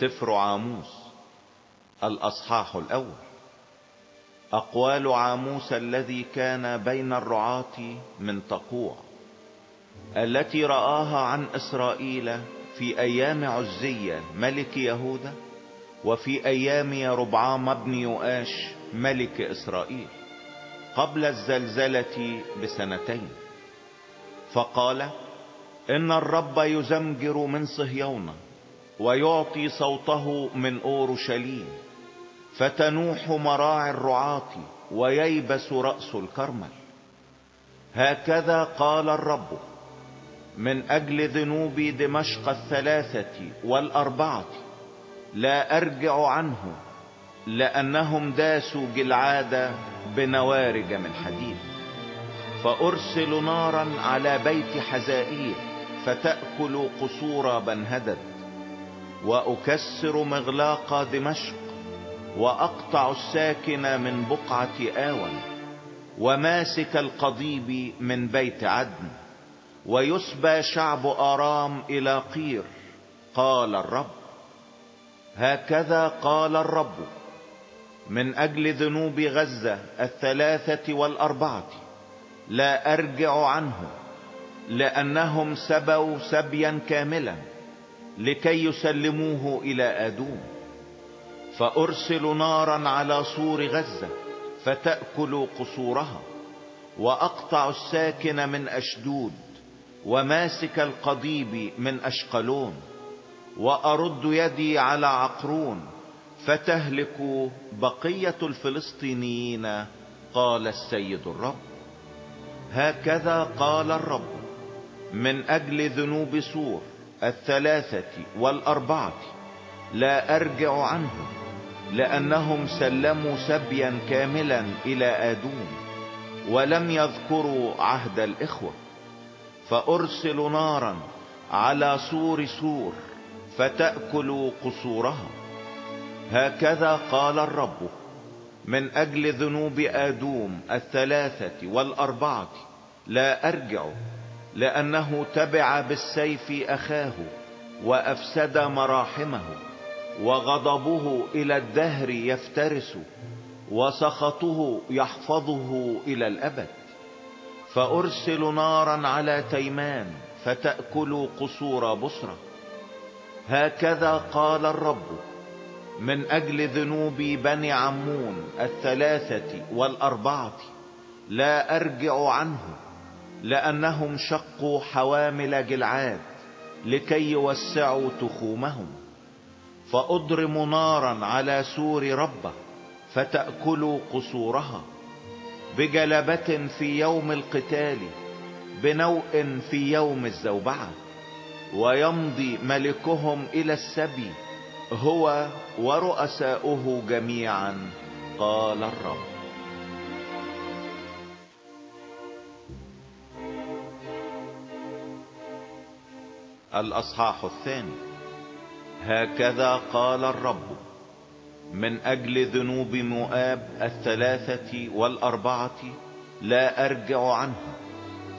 سفر عاموس الأصحاح الأول. أقوال عاموس الذي كان بين الرعاة من تقوع التي رآها عن إسرائيل في أيام عزية ملك يهوذا وفي أيام يربعام ابن يؤاش ملك إسرائيل قبل الزلزلة بسنتين. فقال إن الرب يزمجر من صهيون ويعطي صوته من أورشليم فتنوح مراعي الرعاة وييبس رأس الكرمل. هكذا قال الرب من أجل ذنوب دمشق الثلاثة والأربعة لا أرجع عنه لأنهم داسوا جلعاد بنوارج من حديد. فارسل نارا على بيت حزائيل فتأكل قصور بنهدد. وأكسر مغلاق دمشق وأقطع الساكن من بقعة آون وماسك القضيب من بيت عدن ويسبى شعب آرام إلى قير قال الرب. هكذا قال الرب من أجل ذنوب غزة الثلاثة والأربعة لا أرجع عنه لأنهم سبوا سبيا كاملا لكي يسلموه إلى آدوم. فارسل نارا على سور غزة فتأكل قصورها واقطع الساكن من أشدود وماسك القضيب من أشقلون وأرد يدي على عقرون فتهلك بقية الفلسطينيين قال السيد الرب. هكذا قال الرب من أجل ذنوب سور الثلاثة والأربعة لا أرجع عنهم لأنهم سلموا سبيا كاملا إلى آدوم ولم يذكروا عهد الإخوة. فارسل نارا على سور سور فتأكل قصورها هكذا قال الرب من أجل ذنوب آدوم الثلاثة والأربعة لا أرجع. لأنه تبع بالسيف أخاه وأفسد مراحمه وغضبه إلى الدهر يفترس وسخطه يحفظه إلى الأبد. فأرسل نارا على تيمان فتأكل قصور بصرة. هكذا قال الرب من أجل ذنوب بني عمون الثلاثة والأربعة لا أرجع عنه. لأنهم شقوا حوامل جلعاد لكي يوسعوا تخومهم. فاضرم نارا على سور ربه فتأكل قصورها بجلبة في يوم القتال بنوء في يوم الزوبعة. ويمضي ملكهم إلى السبي هو ورؤساؤه جميعا قال الرب. الأصحاح الثاني. هكذا قال الرب من أجل ذنوب مؤاب الثلاثة والأربعة لا أرجع عنها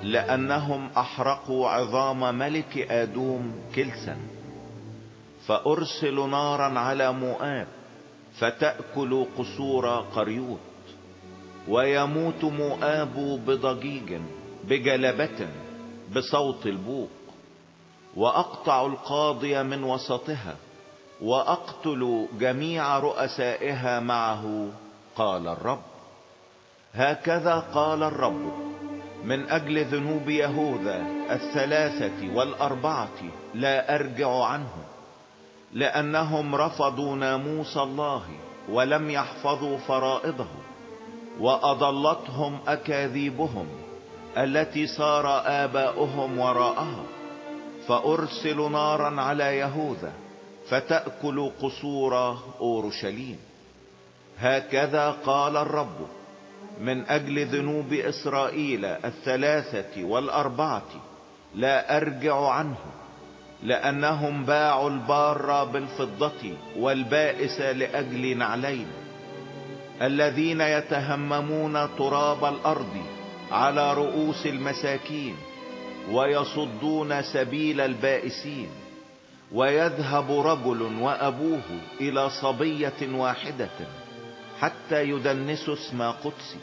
لأنهم أحرقوا عظام ملك آدوم كلسا. فارسل نارا على مؤاب فتأكل قصور قريوت ويموت مؤاب بضجيج بجلبة بصوت البوق. وأقطع القاضي من وسطها وأقتل جميع رؤسائها معه. قال الرب. هكذا قال الرب من أجل ذنوب يهوذا الثلاثة والأربعة لا أرجع عنه لأنهم رفضوا ناموس الله ولم يحفظوا فرائضه وأضلتهم أكاذيبهم التي صار آباؤهم وراءها. فارسل نارا على يهوذا فتأكل قصور أورشليم. هكذا قال الرب من أجل ذنوب إسرائيل الثلاثة والأربعة لا أرجع عنه لأنهم باعوا البار بالفضة والبائس لأجل نعلين. الذين يتهممون تراب الأرض على رؤوس المساكين ويصدون سبيل البائسين ويذهب رجل وأبوه إلى صبية واحدة حتى يدنسوا اسم قدسي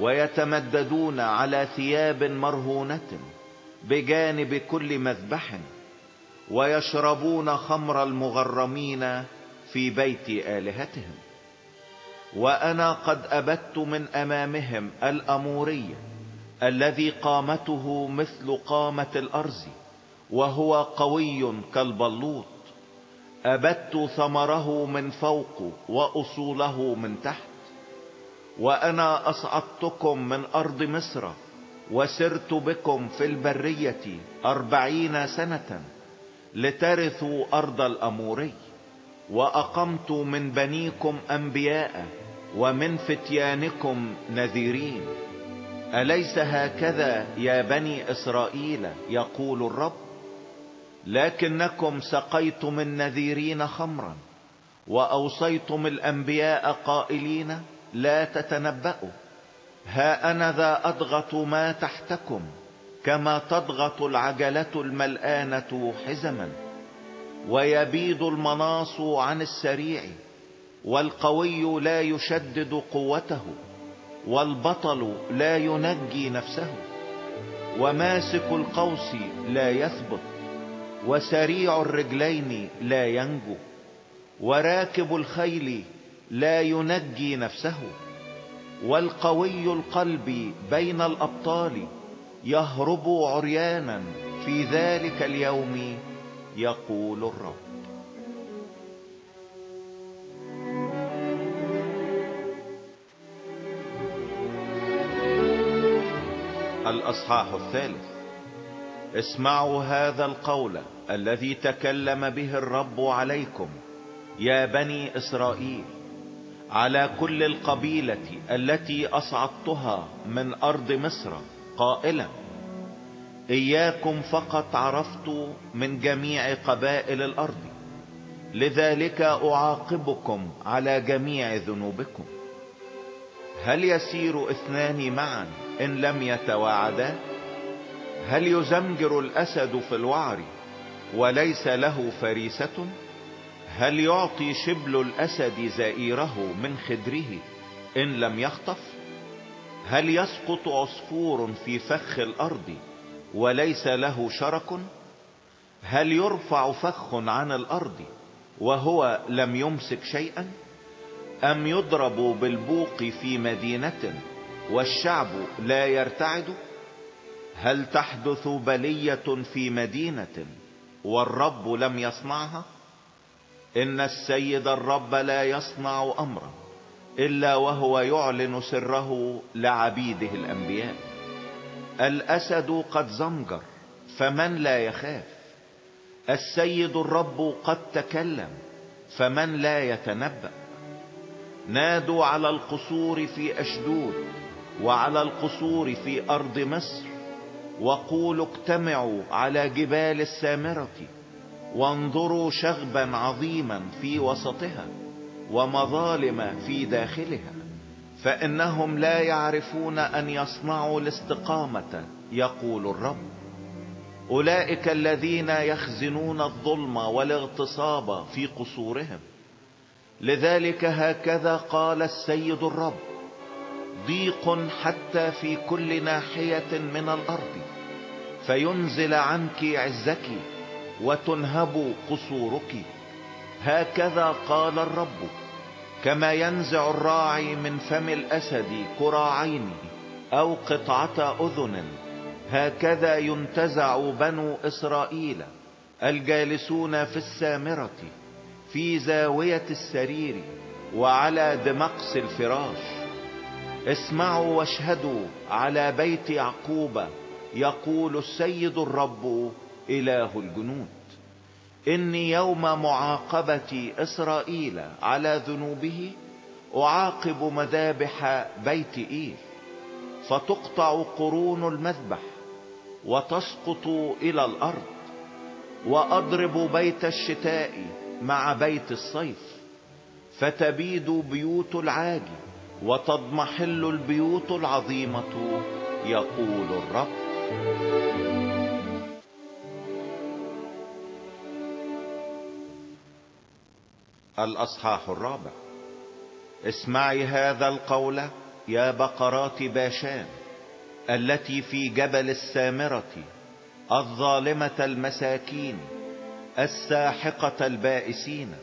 ويتمددون على ثياب مرهونة بجانب كل مذبح ويشربون خمر المغرمين في بيت آلهتهم. وأنا قد أبت من أمامهم الأمورية الذي قامته مثل قامة الارز وهو قوي كالبلوط. ابت ثمره من فوق وأصوله من تحت. وأنا أصعدتكم من أرض مصر وسرت بكم في البرية أربعين سنة لترثوا أرض الأموري. وأقمت من بنيكم أنبياء ومن فتيانكم نذيرين. أليس هكذا يا بني إسرائيل؟ يقول الرب. لكنكم سقيتم النذيرين خمرا وأوصيتم الأنبياء قائلين لا تتنبأوا. ها أنا ذا أضغط ما تحتكم كما تضغط العجلة الملآنة حزما. ويبيد المناص عن السريع والقوي لا يشدد قوته. والبطل لا ينجي نفسه وماسك القوس لا يثبت وسريع الرجلين لا ينجو وراكب الخيل لا ينجي نفسه والقوي القلب بين الأبطال يهرب عريانا في ذلك اليوم يقول الرب. الأصحاح الثالث. اسمعوا هذا القول الذي تكلم به الرب عليكم يا بني إسرائيل على كل القبيلة التي أصعدتها من أرض مصر قائلا إياكم فقط عرفت من جميع قبائل الأرض لذلك أعاقبكم على جميع ذنوبكم. هل يسير اثنان معا إن لم يتواعدا؟ هل يزمجر الأسد في الوعر وليس له فريسة؟ هل يعطي شبل الأسد زائره من خدره إن لم يخطف؟ هل يسقط عصفور في فخ الأرض وليس له شرك؟ هل يرفع فخ عن الأرض وهو لم يمسك شيئا؟ أم يضرب بالبوق في مدينة والشعب لا يرتعد؟ هل تحدث بلية في مدينة والرب لم يصنعها؟ إن السيد الرب لا يصنع أمرا إلا وهو يعلن سره لعبيده الأنبياء. الأسد قد زمجر فمن لا يخاف؟ السيد الرب قد تكلم فمن لا يتنبأ؟ نادوا على القصور في أشدود وعلى القصور في أرض مصر وقولوا اجتمعوا على جبال السامرة وانظروا شغبا عظيما في وسطها ومظالم في داخلها فإنهم لا يعرفون أن يصنعوا الاستقامة يقول الرب. أولئك الذين يخزنون الظلم والاغتصاب في قصورهم لذلك هكذا قال السيد الرب ضيق حتى في كل ناحية من الأرض فينزل عنك عزك وتنهب قصورك. هكذا قال الرب كما ينزع الراعي من فم الأسد كراعين أو قطعة أذن هكذا ينتزع بنو إسرائيل الجالسون في السامرة. في زاوية السرير وعلى دمقس الفراش. اسمعوا واشهدوا على بيت يعقوب يقول السيد الرب إله الجنود. إني يوم معاقبة إسرائيل على ذنوبه أعاقب مذابح بيت ايل فتقطع قرون المذبح وتسقط إلى الأرض وأضرب بيت الشتاء مع بيت الصيف فتبيد بيوت العاج وتضمحل البيوت العظيمة يقول الرب. الأصحاح الرابع. اسمعي هذا القول يا بقرات باشان التي في جبل السامرة الظالمة المساكين الساحقة البائسين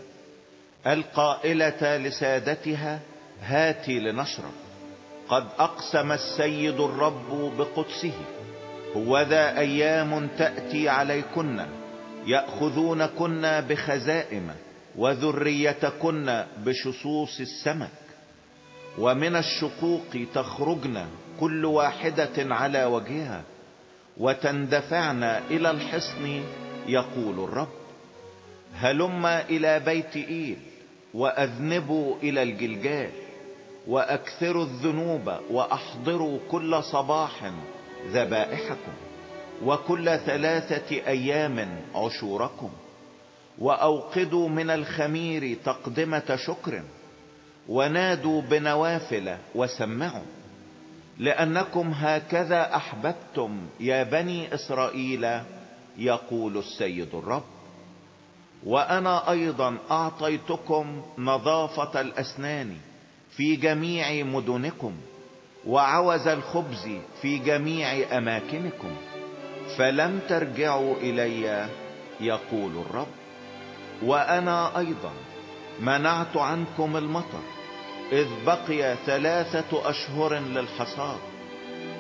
القائلة لسادتها هاتي لنشرب. قد أقسم السيد الرب بقدسه هو ذا أيام تأتي عليكن يأخذونكن بخزائم وذريتكن بشصوص السمك. ومن الشقوق تخرجن كل واحدة على وجهها وتندفعن إلى الحصن يقول الرب. هلم إلى بيت إيل وأذنبوا إلى الجلجال وأكثروا الذنوب وأحضروا كل صباح ذبائحكم وكل ثلاثة أيام عشوركم وأوقدوا من الخمير تقدمة شكر ونادوا بنوافل وسمعوا لأنكم هكذا أحببتم يا بني إسرائيل يقول السيد الرب. وأنا أيضا أعطيتكم نظافة الأسنان في جميع مدنكم وعوز الخبز في جميع أماكنكم فلم ترجعوا إلي يقول الرب. وأنا أيضا منعت عنكم المطر إذ بقي ثلاثة أشهر للحصاد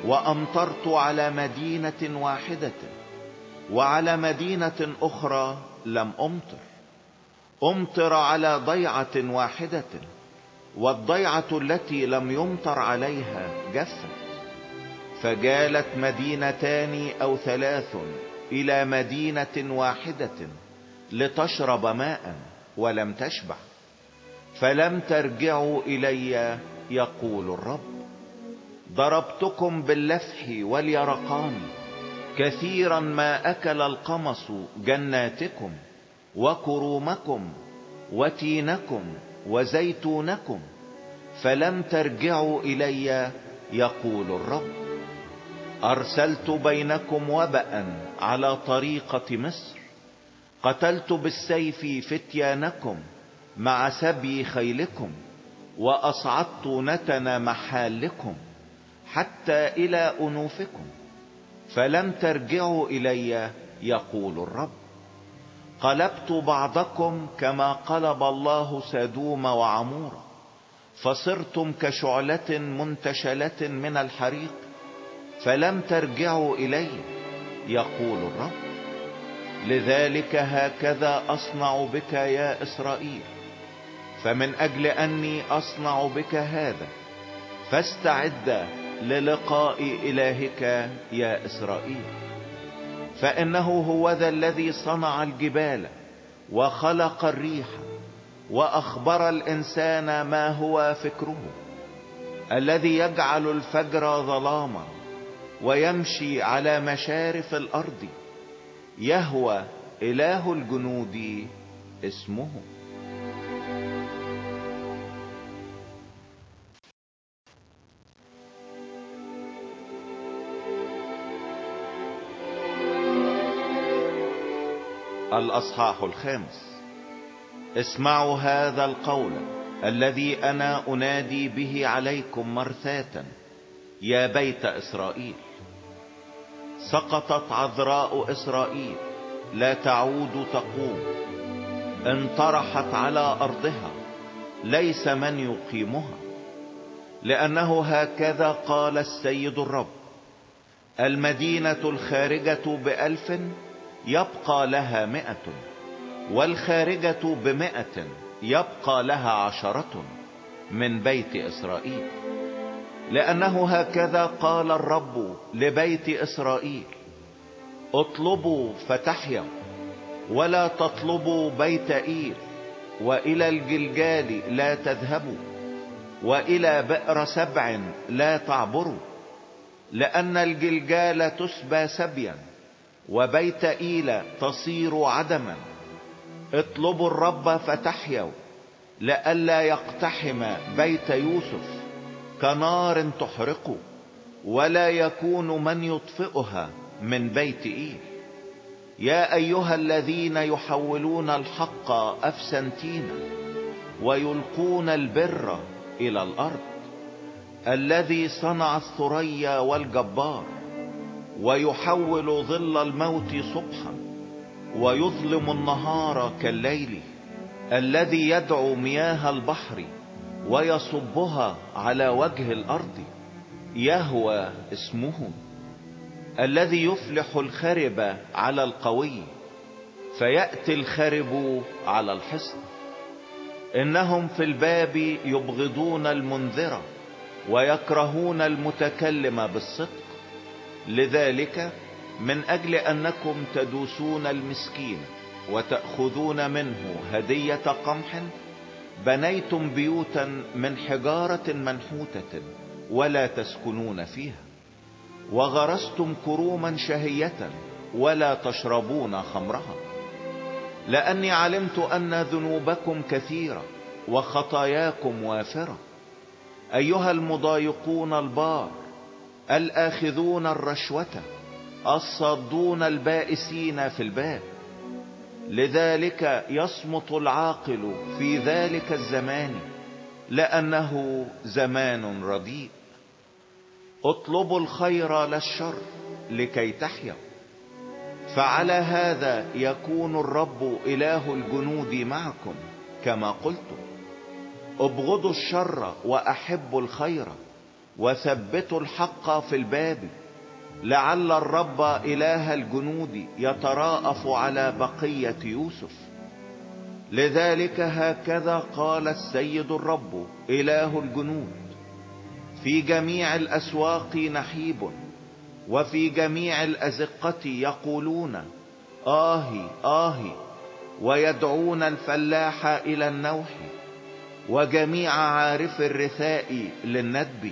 وأمطرت على مدينة واحدة وعلى مدينة أخرى لم أمطر. أمطر على ضيعة واحدة والضيعة التي لم يمطر عليها جفت فجالت مدينتان أو ثلاث إلى مدينة واحدة لتشرب ماء ولم تشبع. فلم ترجعوا إلي يقول الرب. ضربتكم باللفح واليرقان كثيرا ما أكل القمص جناتكم وكرومكم وتينكم وزيتونكم فلم ترجعوا إلي يقول الرب. أرسلت بينكم وبأ على طريقة مصر. قتلت بالسيف فتيانكم مع سبي خيلكم وأصعدت نتن محالكم حتى إلى أنوفكم. فلم ترجعوا إلي يقول الرب. قلبت بعضكم كما قلب الله سدوم وعمورة فصرتم كشعلة منتشلة من الحريق فلم ترجعوا إلي يقول الرب. لذلك هكذا أصنع بك يا إسرائيل فمن أجل أني أصنع بك هذا فاستعد للقاء إلهك يا إسرائيل. فإنه هو ذا الذي صنع الجبال وخلق الريح وأخبر الإنسان ما هو فكره الذي يجعل الفجر ظلاما ويمشي على مشارف الأرض يهوى إله الجنود اسمه. الأصحاح الخامس. اسمعوا هذا القول الذي أنا أنادي به عليكم مرثاة. يا بيت إسرائيل سقطت عذراء إسرائيل لا تعود تقوم. انطرحت على أرضها ليس من يقيمها. لأنه هكذا قال السيد الرب المدينة الخارجة بألف يبقى لها مئة والخارجة بمئة يبقى لها عشرة من بيت إسرائيل. لأنه هكذا قال الرب لبيت إسرائيل اطلبوا فتحيوا ولا تطلبوا بيت إيل وإلى الجلجال لا تذهبوا وإلى بئر سبع لا تعبروا لأن الجلجال تسبى سبيا. وبيت ايل تصير عدما. اطلبوا الرب فتحيوا لئلا يقتحم بيت يوسف كنار تحرق ولا يكون من يطفئها من بيت إيل. يا أيها الذين يحولون الحق افسنتينا ويلقون البر إلى الأرض. الذي صنع الثريا والجبار ويحول ظل الموت صبحا ويظلم النهار كالليل الذي يدعو مياه البحر ويصبها على وجه الأرض. يهوى اسمه الذي يفلح الخرب على القوي فيأتي الخرب على الحصن. إنهم في الباب يبغضون المنذرة ويكرهون المتكلم بالصدق. لذلك من أجل أنكم تدوسون المسكين وتأخذون منه هدية قمح بنيتم بيوتا من حجارة منحوتة ولا تسكنون فيها وغرستم كروما شهية ولا تشربون خمرها. لأني علمت أن ذنوبكم كثيرة وخطاياكم وافرة. أيها المضايقون البار الآخذون الرشوة الصادون البائسين في الباب. لذلك يصمت العاقل في ذلك الزمان لأنه زمان رديء. اطلبوا الخير لا الشر لكي تحيوا فعلى هذا يكون الرب إله الجنود معكم كما قلت. ابغضوا الشر وأحبوا الخير. وثبتوا الحق في الباب. لعل الرب إله الجنود يتراءف على بقية يوسف. لذلك هكذا قال السيد الرب إله الجنود في جميع الأسواق نحيب وفي جميع الأزقة يقولون آهي آهي ويدعون الفلاح إلى النوح وجميع عارف الرثاء للندب.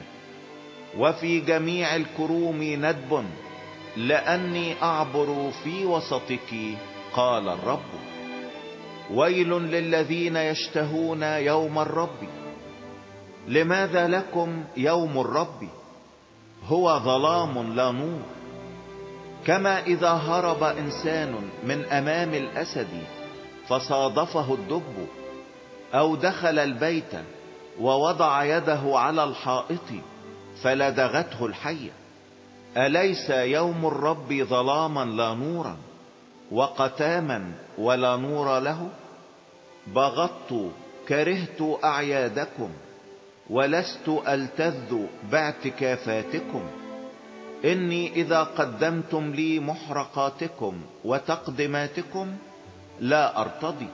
وفي جميع الكروم ندب لأني أعبر في وسطك قال الرب. ويل للذين يشتهون يوم الرب. لماذا لكم يوم الرب؟ هو ظلام لا نور. كما إذا هرب إنسان من أمام الأسد فصادفه الدب أو دخل البيت ووضع يده على الحائط. فلدغته الحية. أليس يوم الرب ظلاما لا نورا وقتاما ولا نور له؟ بغضت كرهت أعيادكم ولست ألتذ باعتكافاتكم. إني إذا قدمتم لي محرقاتكم وتقدماتكم لا أرتضي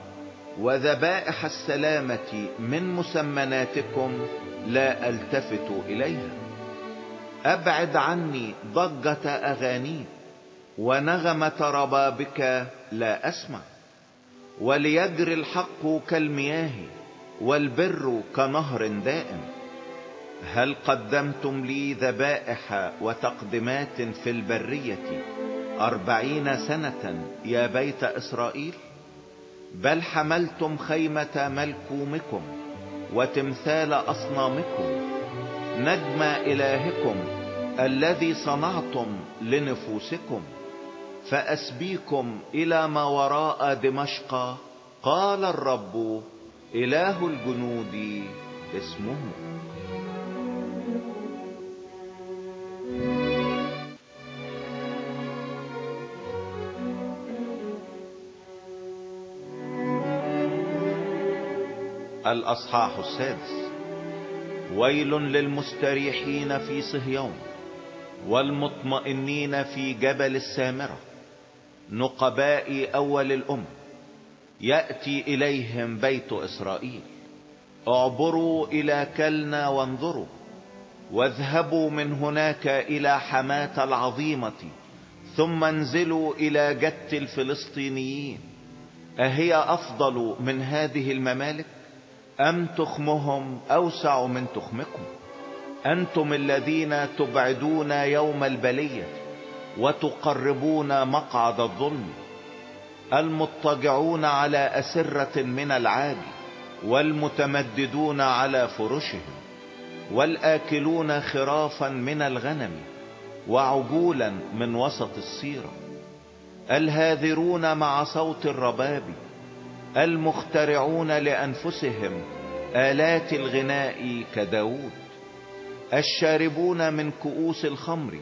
وذبائح السلامة من مسمناتكم لا ألتفت إليها. أبعد عني ضجة أغاني ونغمة ربابك لا أسمع. وليجري الحق كالمياه والبر كنهر دائم. هل قدمتم لي ذبائح وتقدمات في البرية أربعين سنة يا بيت إسرائيل؟ بل حملتم خيمة ملكومكم وتمثال أصنامكم نجم إلهكم الذي صنعتم لنفوسكم فأسبيكم إلى ما وراء دمشق. قال الرب إله الجنود اسمه. الأصحاح السادس. ويل للمستريحين في صهيون والمطمئنين في جبل السامرة نقباء أول الأم يأتي إليهم بيت إسرائيل. اعبروا إلى كلنا وانظروا واذهبوا من هناك إلى حماة العظيمة ثم انزلوا إلى جت الفلسطينيين. أهي أفضل من هذه الممالك؟ أم تخمهم أوسع من تخمكم؟ أنتم الذين تبعدون يوم البلية وتقربون مقعد الظلم المضطجعون على أسرة من العاج والمتمددون على فرشهم والآكلون خرافا من الغنم وعجولا من وسط السيرة الهاذرون مع صوت الرباب المخترعون لأنفسهم آلات الغناء كداود الشاربون من كؤوس الخمر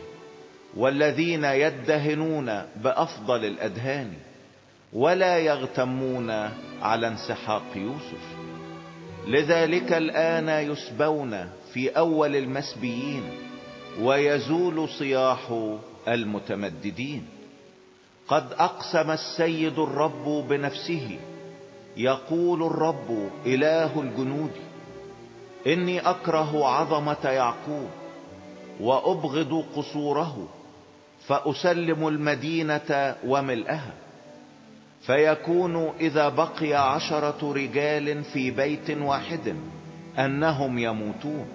والذين يدهنون بأفضل الأدهان ولا يغتمون على انسحاق يوسف. لذلك الآن يسبون في أول المسبيين ويزول صياح المتمددين. قد أقسم السيد الرب بنفسه يقول الرب إله الجنود إني أكره عظمة يعقوب وأبغض قصوره فأسلم المدينة وملئها. فيكون إذا بقي عشرة رجال في بيت واحد أنهم يموتون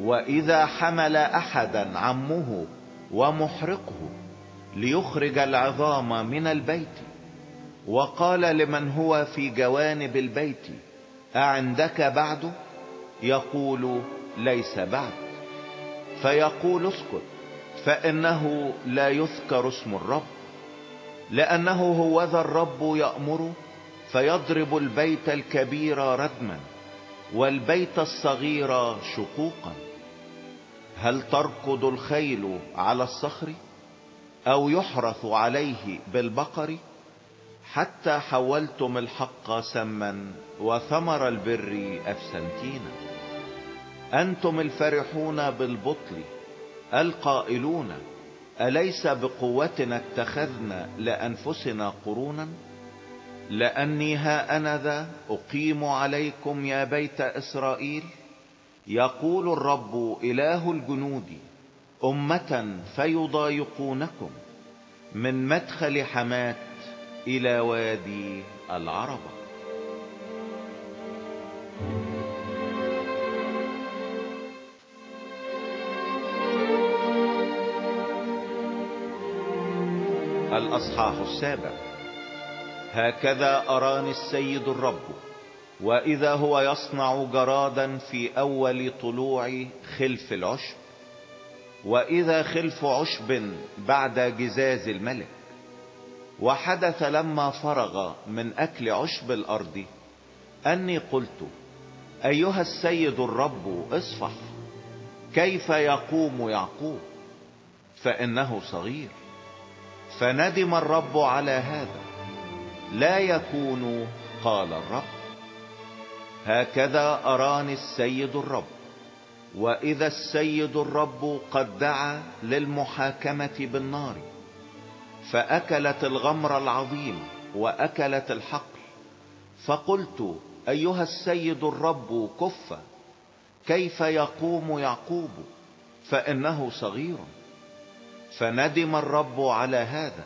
وإذا حمل أحدا عمه ومحرقه ليخرج العظام من البيت. وقال لمن هو في جوانب البيت أعندك بعد؟ يقول ليس بعد. فيقول اسكت فإنه لا يذكر اسم الرب. لأنه هو ذا الرب يأمر فيضرب البيت الكبير ردما والبيت الصغير شقوقا. هل تركض الخيل على الصخر؟ أو يحرث عليه بالبقر؟ حتى حولتم الحق سما وثمر البر أفسنتينا. أنتم الفرحون بالبطل القائلون أليس بقوتنا اتخذنا لأنفسنا قرونا؟ لأني ها أنا ذا أقيم عليكم يا بيت إسرائيل. يقول الرب إله الجنود أمة فيضايقونكم من مدخل حمات إلى وادي العربة. الأصحاح السابع. هكذا أراني السيد الرب وإذا هو يصنع جرادا في أول طلوع خلف العشب وإذا خلف عشب بعد جزاز الملك. وحدث لما فرغ من أكل عشب الأرض. أني قلت أيها السيد الرب اصفح. كيف يقوم يعقوب؟ فإنه صغير. فندم الرب على هذا. لا يكون قال الرب. هكذا أراني السيد الرب. وإذا السيد الرب قد دعا للمحاكمة بالنار فأكلت الغمر العظيم وأكلت الحقل. فقلت أيها السيد الرب كف كيف يقوم يعقوب؟ فإنه صغير. فندم الرب على هذا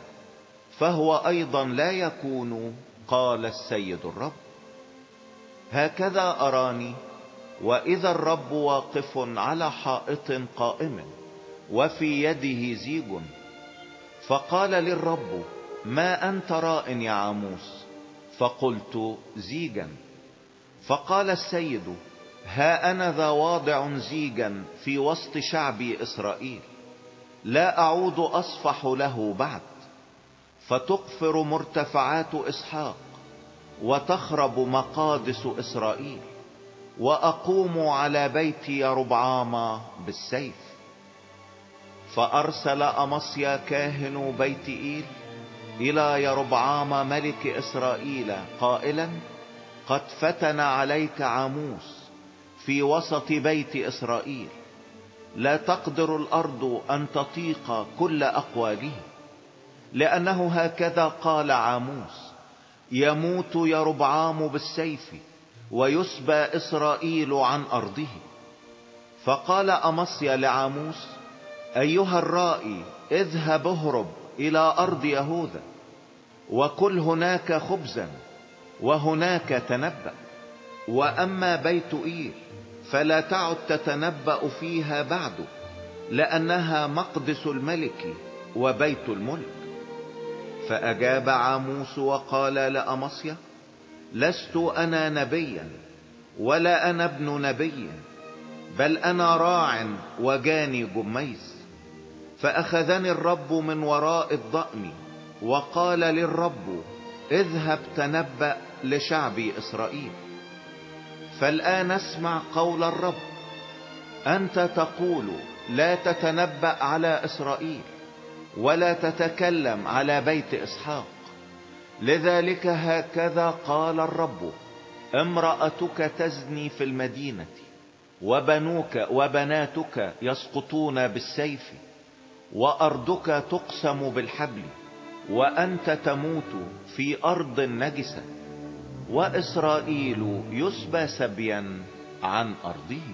فهو أيضا لا يكون قال السيد الرب. هكذا أراني وإذا الرب واقف على حائط قائم وفي يده زيج فقال للرب ما أنت راء يا عاموس فقلت زيجا. فقال السيد ها أنا ذا واضع زيجا في وسط شعبي إسرائيل لا أعود أصفح له بعد فتقفر مرتفعات إسحاق وتخرب مقادس إسرائيل وأقوم على بيت يربعام بالسيف. فأرسل أمصيا كاهن بيت ايل إلى يربعام ملك إسرائيل قائلا قد فتن عليك عاموس في وسط بيت إسرائيل. لا تقدر الأرض أن تطيق كل أقواله. لأنه هكذا قال عاموس يموت يربعام بالسيف ويسبى إسرائيل عن أرضه. فقال أمصيا لعاموس أيها الرائي اذهب اهرب إلى أرض يهوذا وكل هناك خبزا وهناك تنبأ. وأما بيت ايل فلا تعد تتنبأ فيها بعد لأنها مقدس الملك وبيت الملك. فأجاب عاموس وقال لأمصيا لست أنا نبيا ولا أنا ابن نبي بل أنا راع وجاني جميس فأخذني الرب من وراء الضأن وقال للرب اذهب تنبأ لشعبي إسرائيل. فالآن اسمع قول الرب. أنت تقول لا تتنبأ على إسرائيل ولا تتكلم على بيت إسحاق. لذلك هكذا قال الرب امرأتك تزني في المدينة وبنوك وبناتك يسقطون بالسيف. وأرضك تقسم بالحبل وأنت تموت في أرض نجسة وإسرائيل يسبى سبيا عن أرضه.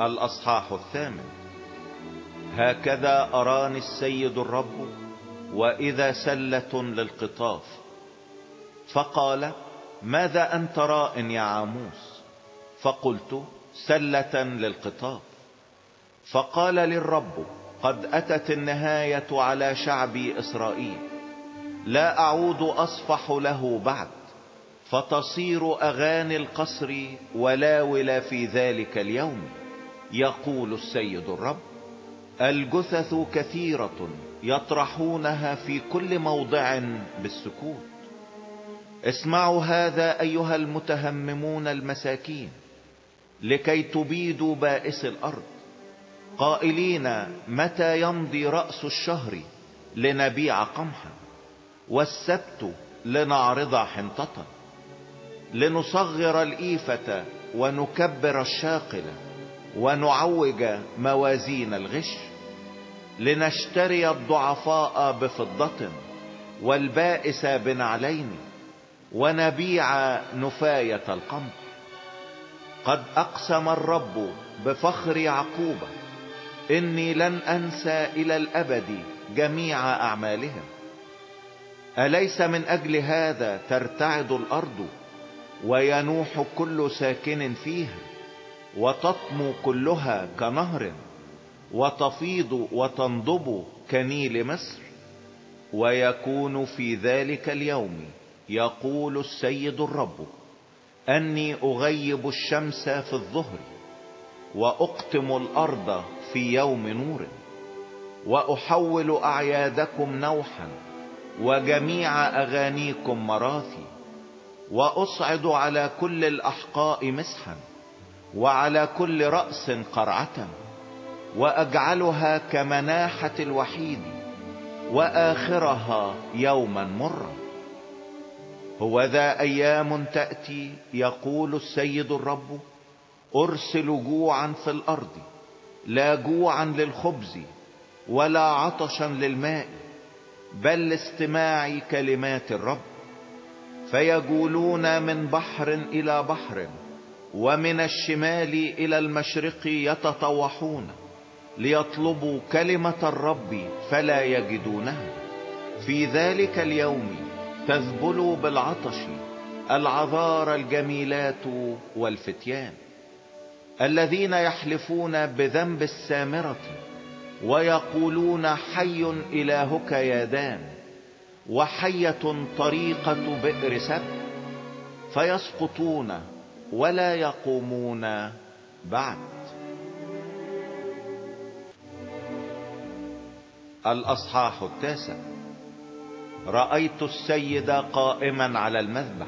الأصحاح الثامن. هكذا أراني السيد الرب وإذا سلة للقطاف. فقال ماذا أنت راء يا عاموس؟ فقلت سلة للقطاف فقال للرب قد أتت النهاية على شعبي إسرائيل. لا أعود أصفح له بعد. فتصير أغاني القصر ولاول في ذلك اليوم يقول السيد الرب. الجثث كثيرة يطرحونها في كل موضع بالسكوت اسمعوا هذا أيها المتهممون المساكين لكي تبيدوا بائس الأرض. قائلين متى يمضي رأس الشهر لنبيع قمحا والسبت لنعرض حنطة لنصغر الإيفة ونكبر الشاقلة ونعوج موازين الغش لنشتري الضعفاء بفضة والبائس بنعلين ونبيع نفاية القمح قد أقسم الرب بفخر يعقوب إني لن أنسى إلى الأبد جميع أعمالهم. أليس من أجل هذا ترتعد الأرض وينوح كل ساكن فيها وتطمو كلها كنهر وتفيض وتنضب كنيل مصر ويكون في ذلك اليوم يقول السيد الرب أني أغيب الشمس في الظهر وأقطم الأرض في يوم نور وأحول أعيادكم نوحا وجميع أغانيكم مراثي وأصعد على كل الأحقاء مسحا وعلى كل رأس قرعة وأجعلها كمناحة الوحيد وآخرها يوما مرا. هو ذا أيام تأتي يقول السيد الرب أرسل جوعا في الأرض لا جوعا للخبز ولا عطشا للماء بل لاستماع كلمات الرب. فيجولون من بحر إلى بحر ومن الشمال إلى المشرق يتطوحون ليطلبوا كلمة الرب فلا يجدونها. في ذلك اليوم تذبلوا بالعطش العذار الجميلات والفتيان الذين يحلفون بذنب السامرة ويقولون حي إلهك يا دان وحية طريقة بئر سب فيسقطون ولا يقومون بعد الأصحاح التاسع رأيت السيد قائما على المذبح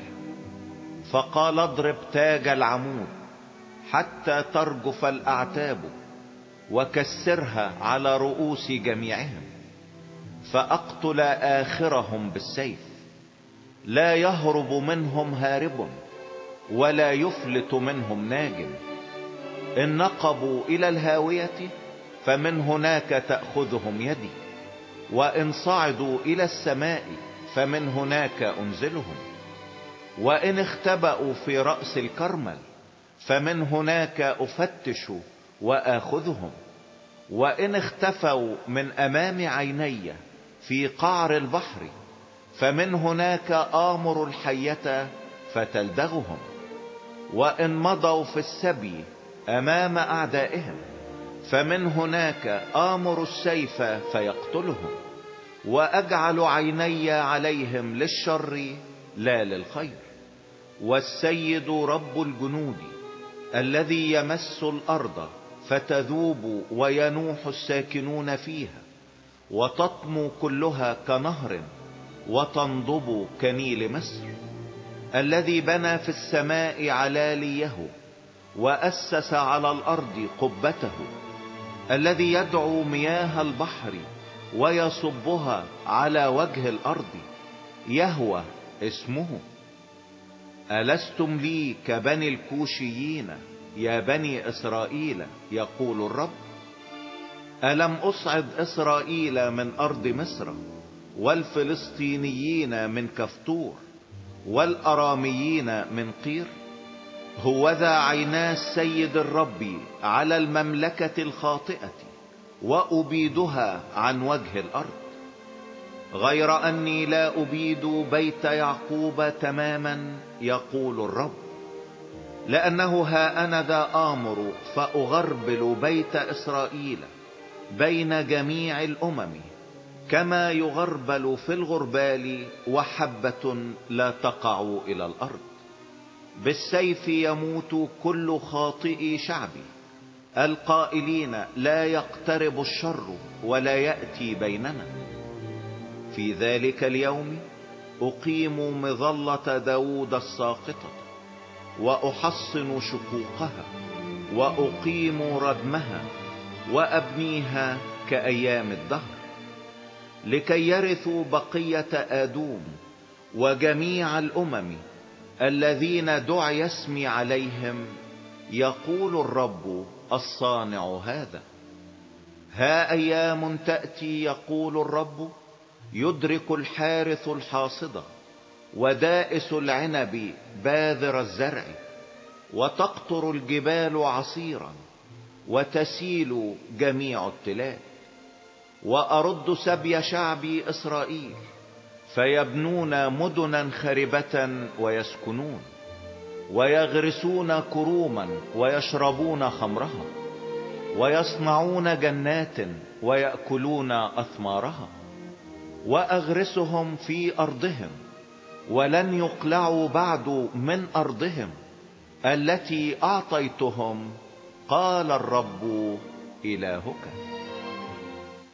فقال اضرب تاج العمود حتى ترجف الأعتاب وكسرها على رؤوس جميعهم فأقتل آخرهم بالسيف. لا يهرب منهم هارب ولا يفلت منهم ناج. إن نقبوا إلى الهاوية فمن هناك تأخذهم يدي. وإن صعدوا إلى السماء فمن هناك أنزلهم. وإن اختبأوا في رأس الكرمل فمن هناك افتش وأخذهم. وإن اختفوا من أمام عيني في قعر البحر فمن هناك آمر الحية فتلدغهم. وإن مضوا في السبي أمام أعدائهم فمن هناك آمر السيف فيقتلهم وأجعل عيني عليهم للشر لا للخير. والسيد رب الجنود الذي يمس الأرض فتذوب وينوح الساكنون فيها وتطمو كلها كنهر وتنضب كنيل مصر. الذي بنى في السماء علاليه وأسس على الأرض قبته الذي يدعو مياه البحر ويصبها على وجه الأرض يهوى اسمه. ألستم لي كبني الكوشيين يا بني إسرائيل يقول الرب. ألم أصعد إسرائيل من أرض مصر والفلسطينيين من كفتور والأراميين من قير؟ هوذا عينا السيد الرب على المملكة الخاطئة وأبيدها عن وجه الأرض. غير أني لا أبيد بيت يعقوب تماما يقول الرب. لأنه ها أنا ذا آمر فأغربل بيت إسرائيل بين جميع الأمم كما يغربل في الغربال وحبة لا تقع إلى الأرض. بالسيف يموت كل خاطئ شعبي. القائلين لا يقترب الشر ولا يأتي بيننا. في ذلك اليوم أقيم مظلة داود الساقطة وأحصن شقوقها وأقيم ردمها وأبنيها كأيام الدهر. لكي يرثوا بقية آدوم وجميع الأمم الذين دعي اسمي عليهم يقول الرب الصانع هذا. ها أيام تأتي يقول الرب يدرك الحارث الحاصدة ودائس العنب باذر الزرع وتقطر الجبال عصيرا وتسيل جميع التلال وأرد سبي شعبي إسرائيل فيبنون مدنا خربة ويسكنون ويغرسون كروما ويشربون خمرها ويصنعون جنات ويأكلون أثمارها وأغرسهم في أرضهم ولن يقلعوا بعد من أرضهم التي أعطيتهم قال الرب إلهك.